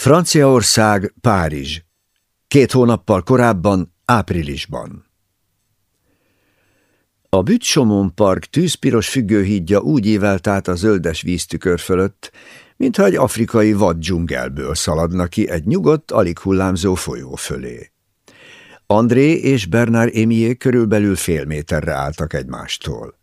Franciaország, Párizs. Két hónappal korábban, áprilisban. A Bütsomon Park tűzpiros függőhídja úgy évelt át a zöldes víztükör fölött, mintha egy afrikai vad dzsungelből szaladna ki egy nyugodt, alig hullámzó folyó fölé. André és Bernard Émié körülbelül fél méterre álltak egymástól.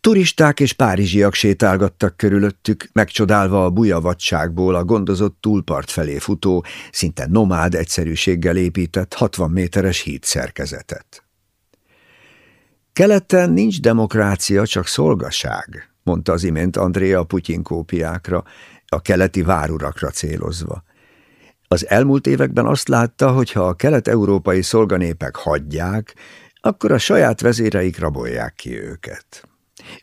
Turisták és párizsiak sétálgattak körülöttük, megcsodálva a bujavadságból a gondozott túlpart felé futó, szinte nomád egyszerűséggel épített 60 méteres híd szerkezetet. Keleten nincs demokrácia, csak szolgaság, mondta az imént Andrea Putyin kópiákra, a keleti várurakra célozva. Az elmúlt években azt látta, hogy ha a kelet-európai szolganépek hagyják, akkor a saját vezéreik rabolják ki őket.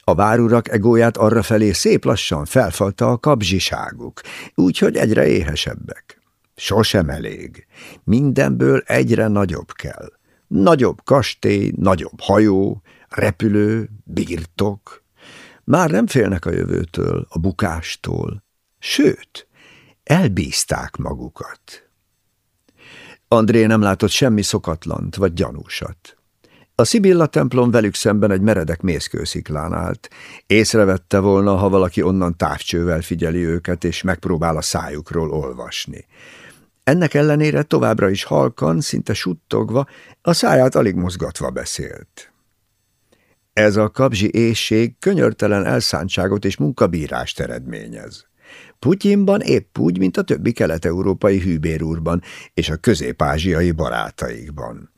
A várurak egóját arrafelé szép lassan felfalta a kapzsiságuk, úgyhogy egyre éhesebbek. Sosem elég. Mindenből egyre nagyobb kell. Nagyobb kastély, nagyobb hajó, repülő, birtok. Már nem félnek a jövőtől, a bukástól. Sőt, elbízták magukat. André nem látott semmi szokatlant vagy gyanúsat. A Szibilla templom velük szemben egy meredek mészkősziklán állt. Észrevette volna, ha valaki onnan távcsővel figyeli őket, és megpróbál a szájukról olvasni. Ennek ellenére továbbra is halkan, szinte suttogva, a száját alig mozgatva beszélt. Ez a kapzsi éjség könyörtelen elszántságot és munkabírást eredményez. Putyinban épp úgy, mint a többi kelet-európai hűbérúrban és a közép-ázsiai barátaikban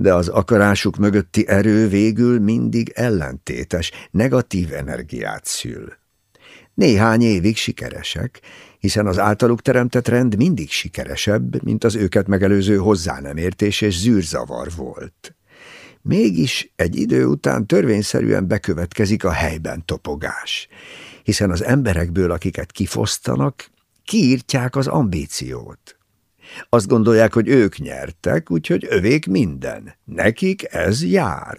de az akarásuk mögötti erő végül mindig ellentétes, negatív energiát szül. Néhány évig sikeresek, hiszen az általuk teremtett rend mindig sikeresebb, mint az őket megelőző hozzá nem értés és zűrzavar volt. Mégis egy idő után törvényszerűen bekövetkezik a helyben topogás, hiszen az emberekből, akiket kifosztanak, kiírtják az ambíciót. Azt gondolják, hogy ők nyertek, úgyhogy övék minden. Nekik ez jár.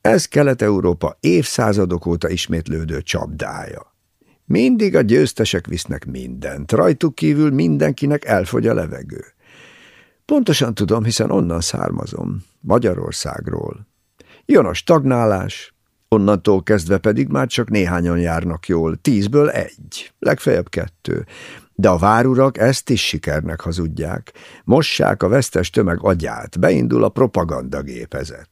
Ez Kelet-Európa évszázadok óta ismétlődő csapdája. Mindig a győztesek visznek mindent, rajtuk kívül mindenkinek elfogy a levegő. Pontosan tudom, hiszen onnan származom, Magyarországról. Jön a stagnálás, onnantól kezdve pedig már csak néhányan járnak jól, tízből egy, legfeljebb kettő, de a várurak ezt is sikernek hazudják. Mossák a vesztes tömeg agyát, beindul a propagandagépezet.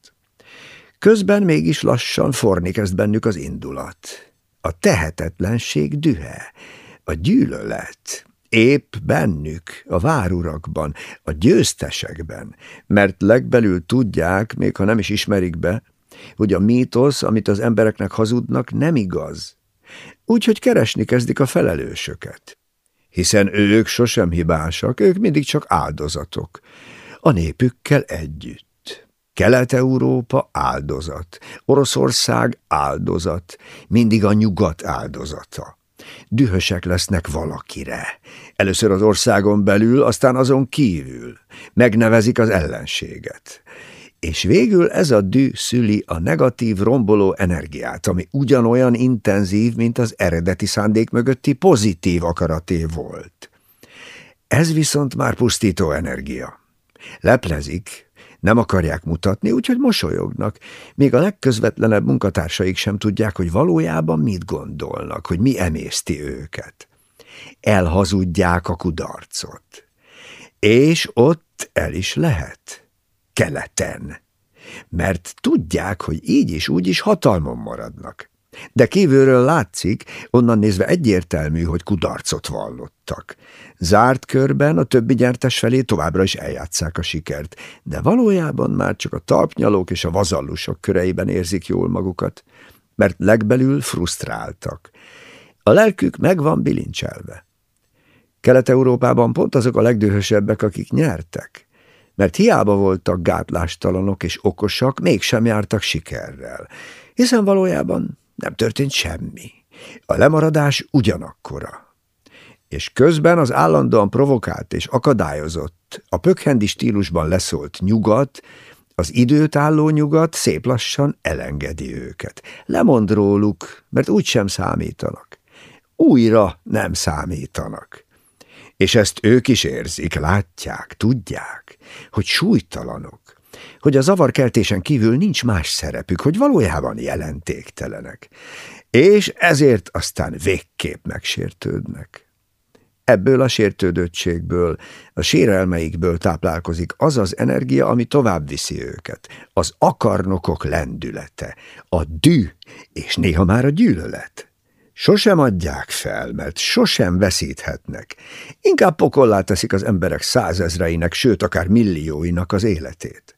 Közben mégis lassan forni kezd bennük az indulat. A tehetetlenség dühe, a gyűlölet, épp bennük, a várurakban, a győztesekben, mert legbelül tudják, még ha nem is ismerik be, hogy a mítosz, amit az embereknek hazudnak, nem igaz. Úgyhogy keresni kezdik a felelősöket hiszen ők sosem hibásak, ők mindig csak áldozatok, a népükkel együtt. Kelet-Európa áldozat, Oroszország áldozat, mindig a nyugat áldozata. Dühösek lesznek valakire. Először az országon belül, aztán azon kívül. Megnevezik az ellenséget. És végül ez a dű szüli a negatív, romboló energiát, ami ugyanolyan intenzív, mint az eredeti szándék mögötti pozitív akaraté volt. Ez viszont már pusztító energia. Leplezik, nem akarják mutatni, úgyhogy mosolyognak, még a legközvetlenebb munkatársaik sem tudják, hogy valójában mit gondolnak, hogy mi emészti őket. Elhazudják a kudarcot. És ott el is lehet keleten, mert tudják, hogy így is úgy is hatalmon maradnak. De kívülről látszik, onnan nézve egyértelmű, hogy kudarcot vallottak. Zárt körben a többi gyártás felé továbbra is eljátszák a sikert, de valójában már csak a talpnyalók és a vazallusok köreiben érzik jól magukat, mert legbelül frusztráltak. A lelkük meg van bilincselve. Kelet-Európában pont azok a legdühösebbek, akik nyertek mert hiába voltak gátlástalanok és okosak, mégsem jártak sikerrel, hiszen valójában nem történt semmi. A lemaradás ugyanakkora. És közben az állandóan provokált és akadályozott, a pökhendi stílusban leszólt nyugat, az időt álló nyugat szép lassan elengedi őket. Lemond róluk, mert úgysem számítanak. Újra nem számítanak És ezt ők is érzik, látják, tudják, hogy súlytalanok, hogy a zavarkeltésen kívül nincs más szerepük, hogy valójában jelentéktelenek, és ezért aztán végképp megsértődnek. Ebből a sértődöttségből, a sérelmeikből táplálkozik az az energia, ami tovább viszi őket, az akarnokok lendülete, a dű, és néha már a gyűlölet. Sosem adják fel, mert sosem veszíthetnek. Inkább pokollá teszik az emberek százezreinek, sőt, akár millióinak az életét.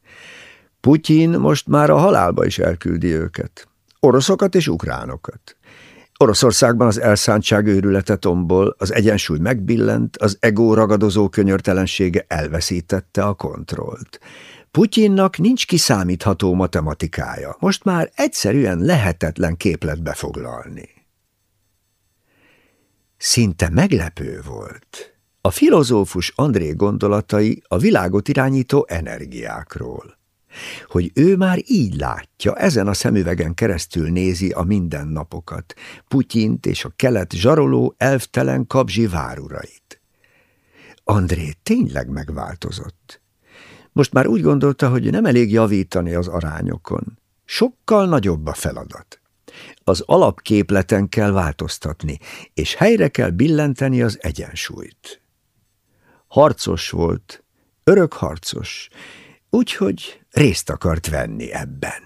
Putyin most már a halálba is elküldi őket. Oroszokat és ukránokat. Oroszországban az elszántság őrülete tombol, az egyensúly megbillent, az ego ragadozó könyörtelensége elveszítette a kontrollt. Putyinnak nincs kiszámítható matematikája, most már egyszerűen lehetetlen képletbe foglalni. Szinte meglepő volt. A filozófus André gondolatai a világot irányító energiákról hogy ő már így látja, ezen a szemüvegen keresztül nézi a mindennapokat, Putyint és a kelet zsaroló, elvtelen kabzsi várurait. André tényleg megváltozott. Most már úgy gondolta, hogy nem elég javítani az arányokon. Sokkal nagyobb a feladat. Az alapképleten kell változtatni, és helyre kell billenteni az egyensúlyt. Harcos volt, örök harcos, úgyhogy részt akart venni ebben,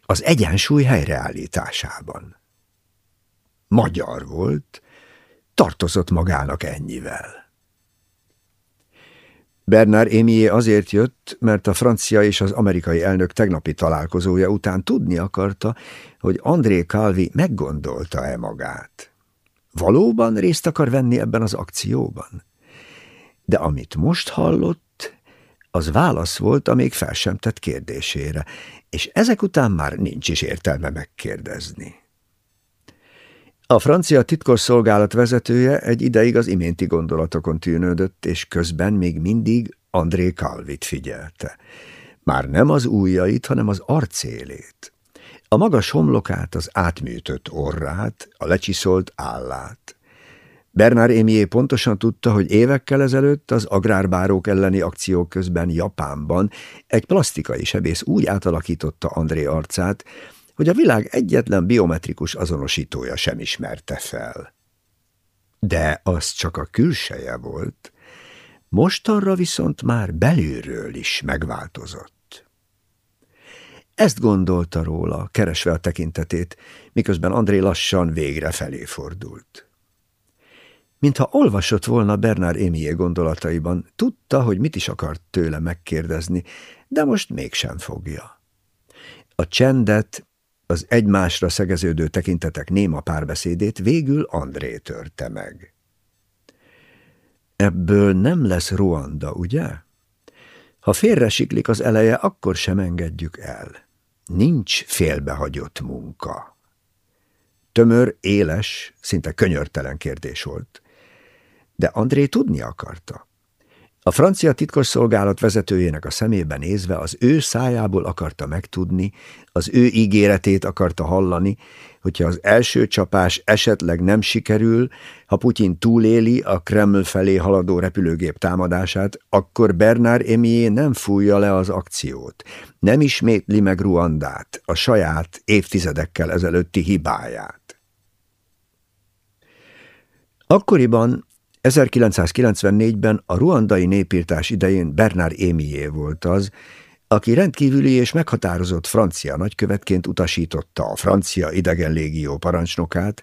az egyensúly helyreállításában. Magyar volt, tartozott magának ennyivel. Bernard Émié azért jött, mert a francia és az amerikai elnök tegnapi találkozója után tudni akarta, hogy André Calvi meggondolta-e magát. Valóban részt akar venni ebben az akcióban? De amit most hallott, az válasz volt a még fel sem tett kérdésére, és ezek után már nincs is értelme megkérdezni. A francia titkosszolgálat vezetője egy ideig az iménti gondolatokon tűnődött, és közben még mindig André Calvit figyelte. Már nem az ujjait, hanem az arcélét. A magas homlokát, az átműtött orrát, a lecsiszolt állát. Bernard Émié pontosan tudta, hogy évekkel ezelőtt az agrárbárók elleni akciók közben Japánban egy plastikai sebész úgy átalakította André arcát, hogy a világ egyetlen biometrikus azonosítója sem ismerte fel. De az csak a külseje volt, mostanra viszont már belülről is megváltozott. Ezt gondolta róla, keresve a tekintetét, miközben André lassan végre felé fordult. Mintha olvasott volna Bernard Émié gondolataiban, tudta, hogy mit is akart tőle megkérdezni, de most mégsem fogja. A csendet, az egymásra szegeződő tekintetek néma párbeszédét végül André törte meg. Ebből nem lesz Ruanda, ugye? Ha félresiklik az eleje, akkor sem engedjük el. Nincs félbehagyott munka. Tömör, éles, szinte könyörtelen kérdés volt de André tudni akarta. A francia titkosszolgálat vezetőjének a szemébe nézve az ő szájából akarta megtudni, az ő ígéretét akarta hallani, hogyha az első csapás esetleg nem sikerül, ha Putyin túléli a Kreml felé haladó repülőgép támadását, akkor Bernard Emié nem fújja le az akciót, nem ismétli meg Ruandát, a saját évtizedekkel ezelőtti hibáját. Akkoriban 1994-ben a ruandai népírtás idején Bernard Émié volt az, aki rendkívüli és meghatározott francia nagykövetként utasította a francia idegenlégió parancsnokát,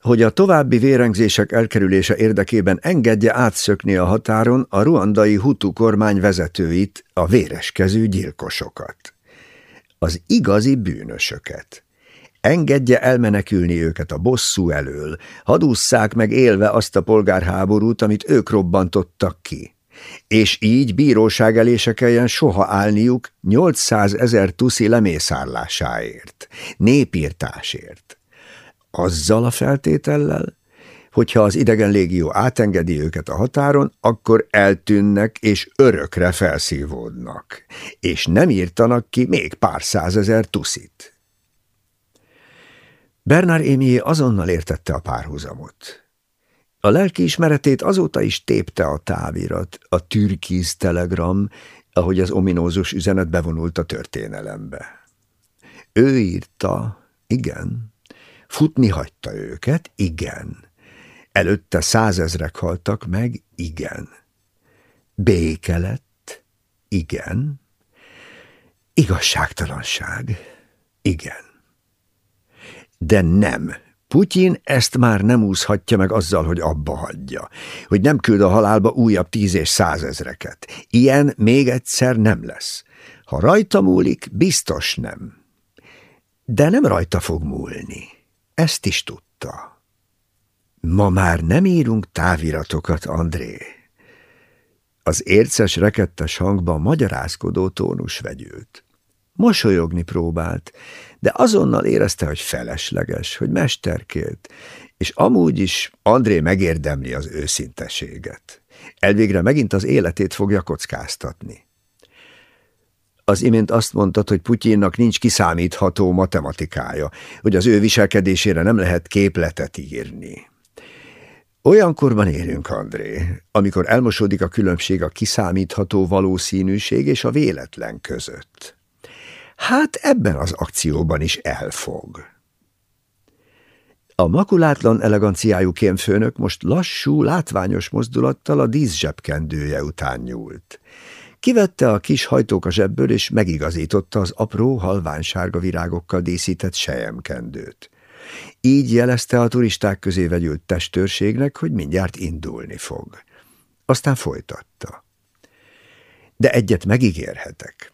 hogy a további vérengzések elkerülése érdekében engedje átszökni a határon a ruandai Hutu kormány vezetőit, a véreskezű gyilkosokat. Az igazi bűnösöket. Engedje elmenekülni őket a bosszú elől, hadússzák meg élve azt a polgárháborút, amit ők robbantottak ki. És így bíróság elé se kelljen soha állniuk 800 ezer tuszi lemészárlásáért, népírtásért. Azzal a feltétellel, hogyha az idegen légió átengedi őket a határon, akkor eltűnnek és örökre felszívódnak, és nem írtanak ki még pár százezer tuszit. Bernard Émié azonnal értette a párhuzamot. A lelkiismeretét azóta is tépte a távirat, a türkiz telegram, ahogy az ominózus üzenet bevonult a történelembe. Ő írta, igen. Futni hagyta őket, igen. Előtte százezrek haltak meg, igen. Béke lett, igen. Igazságtalanság, igen. De nem, Putyin ezt már nem úszhatja meg azzal, hogy abba hagyja, hogy nem küld a halálba újabb tíz és százezreket. Ilyen még egyszer nem lesz. Ha rajta múlik, biztos nem. De nem rajta fog múlni. Ezt is tudta. Ma már nem írunk táviratokat, André. Az érces rekettes hangban magyarázkodó tónus vegyült. Mosolyogni próbált, de azonnal érezte, hogy felesleges, hogy mesterkélt, és amúgy is André megérdemli az őszinteséget. Elvégre megint az életét fogja kockáztatni. Az imént azt mondtad, hogy Putyinnak nincs kiszámítható matematikája, hogy az ő viselkedésére nem lehet képletet írni. Olyankorban érünk, André, amikor elmosódik a különbség a kiszámítható valószínűség és a véletlen között. Hát ebben az akcióban is elfog. A makulátlan eleganciájú kémfőnök most lassú, látványos mozdulattal a díszsebkendője után nyúlt. Kivette a kis hajtók a zsebből, és megigazította az apró, halványsárga virágokkal díszített sejemkendőt. Így jelezte a turisták közé vegyült testőrségnek, hogy mindjárt indulni fog. Aztán folytatta. De egyet megígérhetek.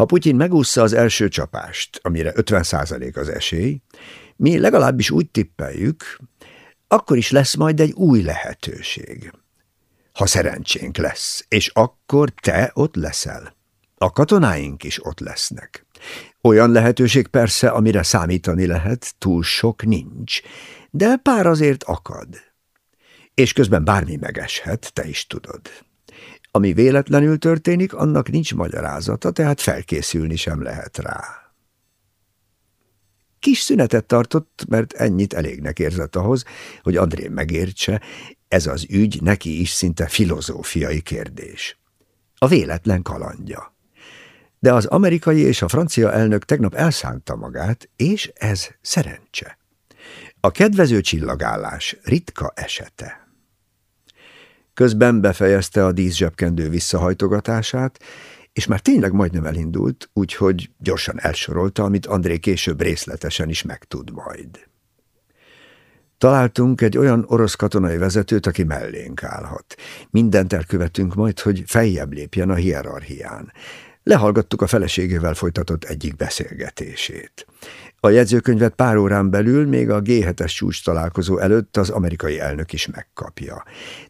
Ha Putyin megúszza az első csapást, amire 50% az esély, mi legalábbis úgy tippeljük, akkor is lesz majd egy új lehetőség. Ha szerencsénk lesz, és akkor te ott leszel. A katonáink is ott lesznek. Olyan lehetőség persze, amire számítani lehet, túl sok nincs, de pár azért akad. És közben bármi megeshet, te is tudod. Ami véletlenül történik, annak nincs magyarázata, tehát felkészülni sem lehet rá. Kis szünetet tartott, mert ennyit elégnek érzett ahhoz, hogy André megértse, ez az ügy neki is szinte filozófiai kérdés. A véletlen kalandja. De az amerikai és a francia elnök tegnap elszánta magát, és ez szerencse. A kedvező csillagállás ritka esete. Közben befejezte a díszsebkendő visszahajtogatását, és már tényleg majdnem elindult, úgyhogy gyorsan elsorolta, amit André később részletesen is megtud majd. Találtunk egy olyan orosz katonai vezetőt, aki mellénk állhat. Mindent elkövetünk majd, hogy feljebb lépjen a hierarchián. Lehallgattuk a feleségével folytatott egyik beszélgetését. A jegyzőkönyvet pár órán belül még a G7-es csúcs találkozó előtt az amerikai elnök is megkapja.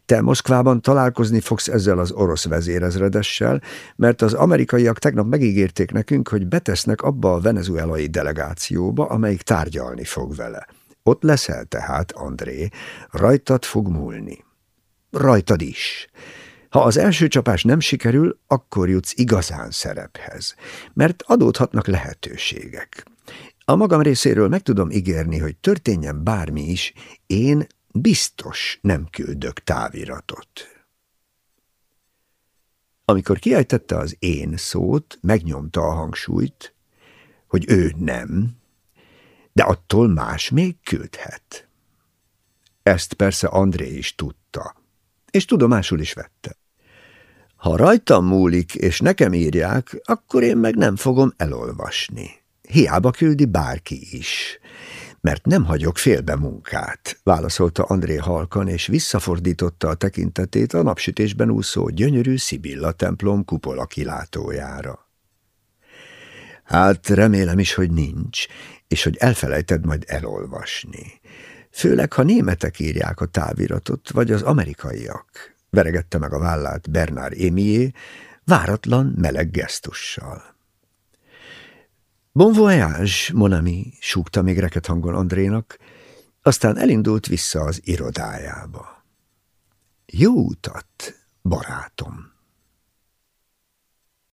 Te Moszkvában találkozni fogsz ezzel az orosz vezérezredessel, mert az amerikaiak tegnap megígérték nekünk, hogy betesznek abba a venezuelai delegációba, amelyik tárgyalni fog vele. Ott leszel tehát, André, rajtad fog múlni. Rajtad is. Ha az első csapás nem sikerül, akkor jutsz igazán szerephez, mert adódhatnak lehetőségek. A magam részéről meg tudom ígérni, hogy történjen bármi is, én biztos nem küldök táviratot. Amikor kiejtette az én szót, megnyomta a hangsúlyt, hogy ő nem, de attól más még küldhet. Ezt persze André is tudta, és tudomásul is vette. Ha rajtam múlik, és nekem írják, akkor én meg nem fogom elolvasni. Hiába küldi bárki is. Mert nem hagyok félbe munkát, válaszolta André halkan, és visszafordította a tekintetét a napsütésben úszó gyönyörű Szibilla templom kupola kilátójára. Hát remélem is, hogy nincs, és hogy elfelejted majd elolvasni. Főleg, ha németek írják a táviratot, vagy az amerikaiak. Veregette meg a vállát Bernard Émié, váratlan, meleg gesztussal. Bon voyage, mon ami, súgta még reket hangon Andrénak, aztán elindult vissza az irodájába. Jó utat, barátom!